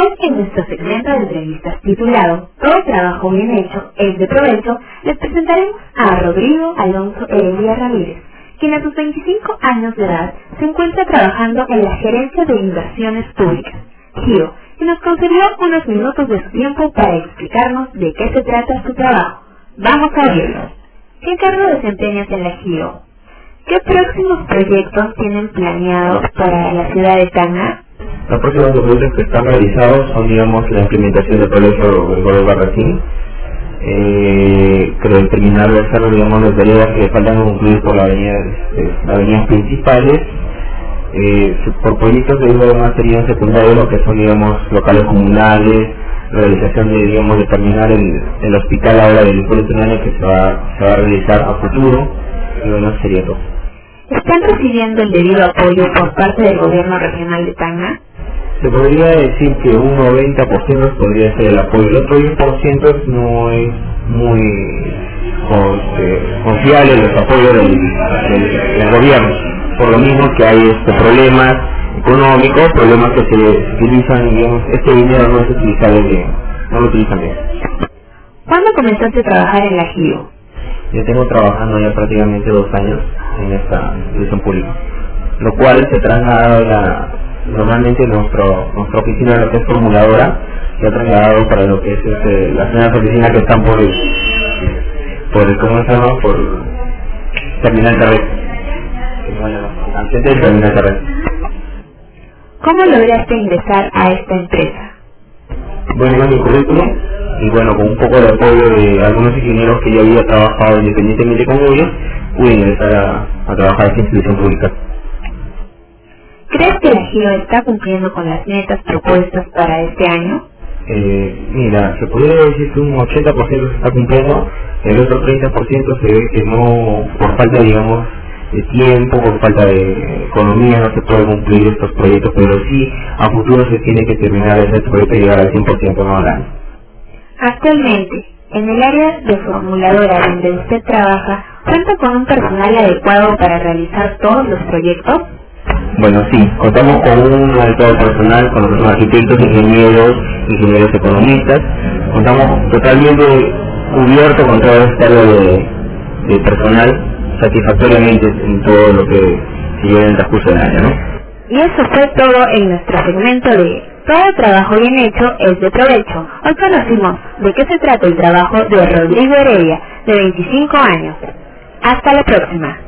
Hoy en nuestro segmento de entrevistas titulado Todo trabajo bien hecho es de provecho, les presentaremos a Rodrigo Alonso Heredia Ramírez, quien a sus 25 años de edad se encuentra trabajando en la Gerencia de Inversiones Públicas, GIO, y nos concedió unos minutos de su tiempo para explicarnos de qué se trata su trabajo. Vamos a verlo. ¿Qué cargo desempeñas en la GIO? ¿Qué próximos proyectos tienen planeados para la ciudad de Tacna? Los próximos proyectos que están realizados son, digamos, la implementación del colegio Gregorio Barracín, eh, creo terminar de hacer, digamos, las tareas que faltan concluir por eh, las avenidas principales, eh, por proyectos de más serían secundarios lo que son, digamos, locales comunales, realización de, digamos, de terminar el, el hospital ahora del pueblo que se va, se va a realizar a futuro, y bueno, sería todo. ¿Están recibiendo el debido apoyo por parte del gobierno regional de Tacna? Se podría decir que un 90% podría ser el apoyo, el otro 10% no es muy eh, confiable los apoyos del, del, gobierno, por lo mismo que hay este, problemas económicos, problemas que se utilizan, digamos, este dinero no es utilizable bien, no lo utilizan bien. ¿Cuándo comenzaste a trabajar en la GIO? Yo tengo trabajando ya prácticamente dos años en esta institución pública, lo cual se trasladado la, normalmente nuestro, nuestra oficina lo que es formuladora se ha trasladado para lo que es este, las nuevas oficinas que están por el, por el, ¿cómo se llama? Por terminal terrestre. Antes del terminal terrestre. ¿Cómo lograste ingresar a esta empresa? Bueno, mi currículum y bueno, con un poco de apoyo de algunos ingenieros que yo había trabajado independientemente con ellos, pude ingresar a, trabajar en esta institución pública. ¿Crees que la GIO está cumpliendo con las metas propuestas para este año? Eh, mira, se podría decir que un 80% se está cumpliendo, el otro 30% se ve que no, por falta, digamos, de tiempo, por falta de economía, no se puede cumplir estos proyectos, pero sí a futuro se tiene que terminar ese proyecto y llegar al 100% no al Actualmente, en el área de formuladora donde usted trabaja, ¿cuenta con un personal adecuado para realizar todos los proyectos? Bueno, sí, contamos con un adecuado personal, con los arquitectos, ingenieros, ingenieros economistas. Contamos totalmente cubierto con todo este área de, personal satisfactoriamente en todo lo que se lleva en el transcurso del año, ¿no? Y eso fue todo en nuestro segmento de todo trabajo bien hecho es de provecho. Hoy conocimos de qué se trata el trabajo de Rodrigo Heredia, de 25 años. Hasta la próxima.